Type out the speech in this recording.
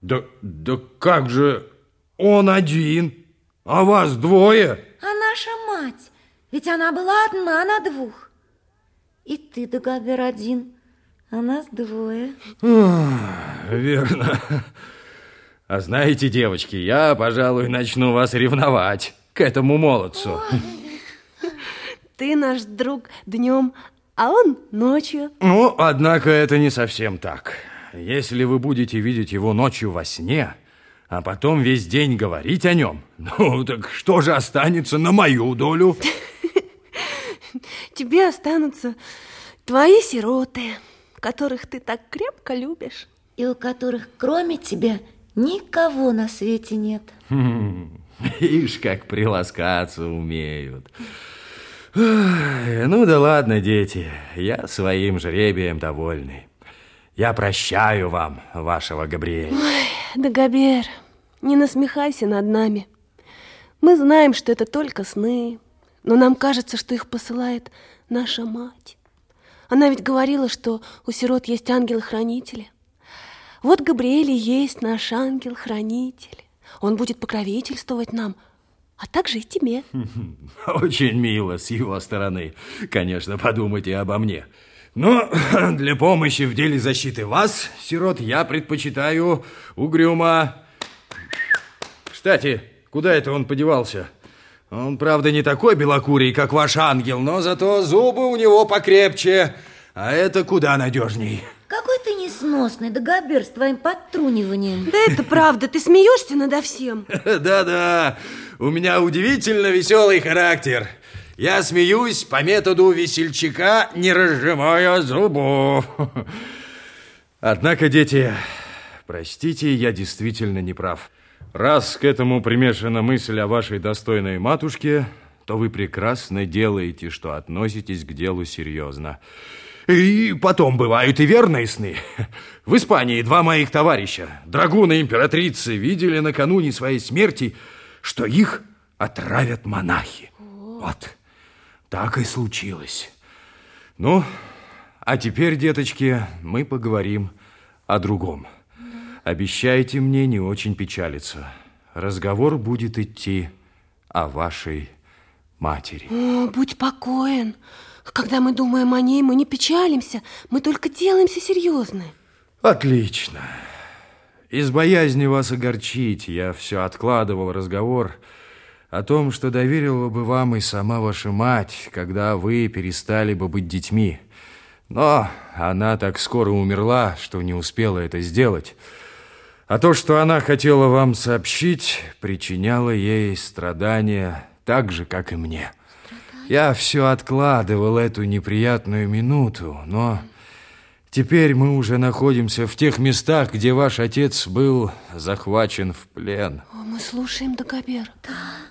Да, да как же он один, а вас двое? А наша мать, ведь она была одна на двух. И ты, Дагобер, один, а нас двое. Верно. А знаете, девочки, я, пожалуй, начну вас ревновать к этому молодцу. Ты наш друг днем, а он ночью. Ну, однако это не совсем так. Если вы будете видеть его ночью во сне, а потом весь день говорить о нем, ну, так что же останется на мою долю? Тебе останутся твои сироты, которых ты так крепко любишь. И у которых, кроме тебя, Никого на свете нет. Ишь, как приласкаться умеют. Ну да ладно, дети, я своим жребием довольный. Я прощаю вам вашего Габриэля. Ой, да, Габер, не насмехайся над нами. Мы знаем, что это только сны, но нам кажется, что их посылает наша мать. Она ведь говорила, что у сирот есть ангелы-хранители. Вот Габриэль и есть наш ангел-хранитель. Он будет покровительствовать нам, а также и тебе. Очень мило с его стороны. Конечно, подумайте обо мне. Но для помощи в деле защиты вас, сирот, я предпочитаю угрюмо. Кстати, куда это он подевался? Он, правда, не такой белокурый, как ваш ангел, но зато зубы у него покрепче, а это куда надежней. Какой ты несносный, Дагобер, с твоим подтруниванием. Да это правда, ты смеешься надо всем. Да-да, у меня удивительно веселый характер. Я смеюсь по методу весельчака, не разжимая зубов. Однако, дети, простите, я действительно не прав. Раз к этому примешана мысль о вашей достойной матушке, то вы прекрасно делаете, что относитесь к делу серьезно. И потом бывают и верные сны. В Испании два моих товарища, драгуны императрицы, видели накануне своей смерти, что их отравят монахи. Вот, так и случилось. Ну, а теперь, деточки, мы поговорим о другом. Обещайте мне не очень печалиться. Разговор будет идти о вашей матери. О, будь покоен. Когда мы думаем о ней, мы не печалимся, мы только делаемся серьезны. Отлично. Из боязни вас огорчить я все откладывал разговор о том, что доверила бы вам и сама ваша мать, когда вы перестали бы быть детьми. Но она так скоро умерла, что не успела это сделать. А то, что она хотела вам сообщить, причиняло ей страдания так же, как и мне. Я все откладывал эту неприятную минуту, но теперь мы уже находимся в тех местах, где ваш отец был захвачен в плен. О, мы слушаем, Дагобер. Да,